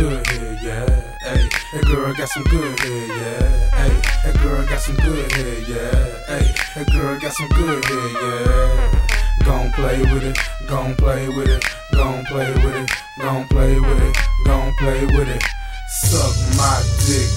good head, yeah. Hey, that girl got some good hair, yeah. Hey, that girl got some good hair, yeah. Hey, that girl got some good hair, yeah. Gon' play with it, gon' play with it, gon' play with it, gon' play with it, gon' play with it. Suck my dick,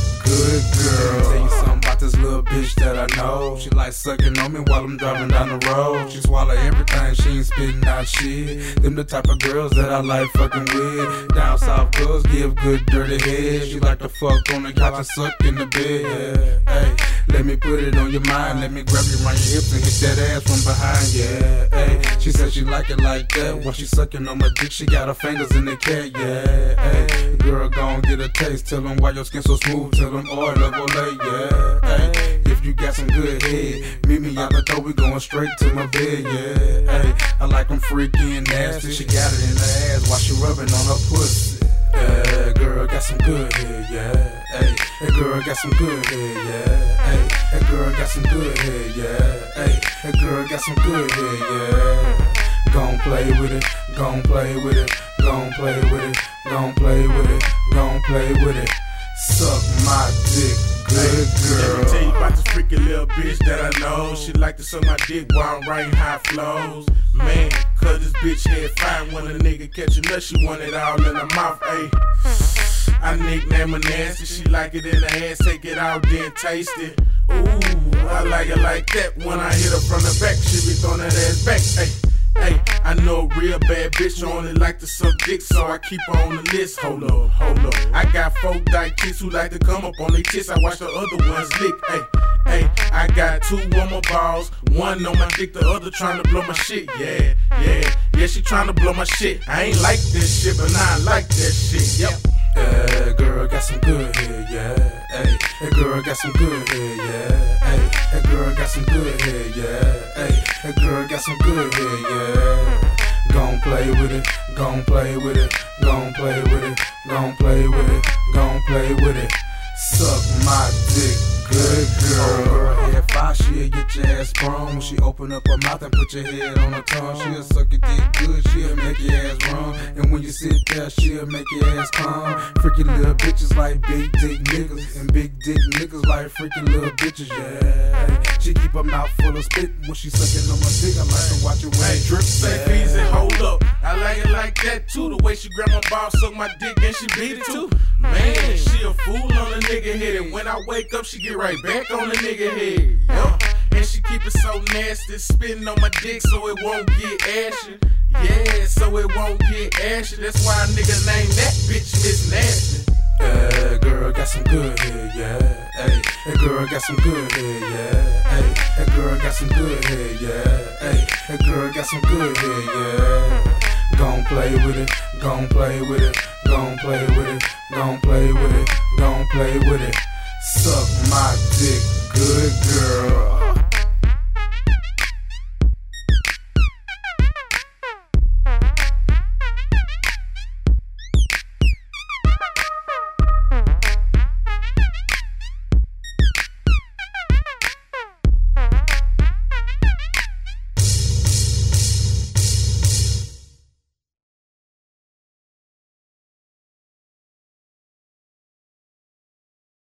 bitch that I know. She like sucking on me while I'm driving down the road. She swallow everything, she ain't spitting out shit. Them the type of girls that I like fucking with. Down south girls give good dirty head. She like to fuck on the couch and suck in the bed. Hey, let me put it on your mind. Let me grab you around your hips and hit that ass from behind. Yeah. Hey, she said she like it like that. While she sucking on my dick, she got her fingers in the cat. Yeah. Hey, girl, gon' get a taste. Tell them why your skin so smooth. Tell them oil oh, level late. Yeah. Hey, you got some good head, meet me out the door. We going straight to my bed. Yeah. Hey, I like them freaky and nasty. She got it in her ass while she rubbing on her pussy. Yeah, girl got some good head, yeah. Hey, that girl got some good head, yeah. Hey, that girl got some good head, yeah. Hey, that girl got some good head, yeah. Gon' play with it, gon' play with it, gon' play with it, gon' play with it, gon' play with it. Suck my dick, good Let me tell you girl. About this freaky little bitch that I know. She like to suck my dick while I'm writing high flows. Man, cause this bitch head fine when a nigga catch a nut, she want it all in her mouth, ayy. I nickname her nasty, she like it in the ass, take it out, then taste it. Ooh, I like it like that when I hit her from the back, she be throwing that ass back, ayy. Hey, I know a real bad bitch only like to suck dick, so I keep her on the list. Hold up, hold up. I got four dyke chicks who like to come up on their tits. I watch the other ones lick. Hey, hey, I got two warmer balls, one on my dick, the other trying to blow my shit. Yeah, yeah, yeah, she trying to blow my shit. I ain't like this shit, but now I like that shit. Yep. Yeah, uh, girl got some good head, yeah. Hey, that girl got some good head, yeah. Some good head, yeah. Hey, that girl got some good head, yeah. Gon' play with it, gon' play with it, gon' play with it, gon' play with it, gon' play with it. Suck my dick, good girl. Oh, girl, head five, she'll get your ass. When she open up her mouth and put your head on her tongue, she'll suck your dick good, she'll make your ass run. And when you sit there, she'll make your ass come. Freaky little bitches like big dick niggas, and big dick niggas like freaky little bitches, yeah. She keep her mouth full of spit when she sucking on my dick. I like to watch it when Hey, it drip. say fees and hold up. I like it like that too. The way she grab my ball, suck my dick, and she beat it too. Man, she a fool on a nigga head. And when I wake up, she get right back on the nigga head. Yup. And she keep it so nasty, spitting on my dick so it won't get ashy. Yeah, so it won't get ashy. That's why a nigga named that bitch Miss Nasty. Yeah, girl got some good hair, yeah. Hey, that girl got some good hair, yeah. Hey, that girl got some good head, yeah. Hey, that girl got some good hair, yeah. Gon' play with it, gon' play with it, gon' play with it, gon' play with it, gon' play with it. Suck my dick.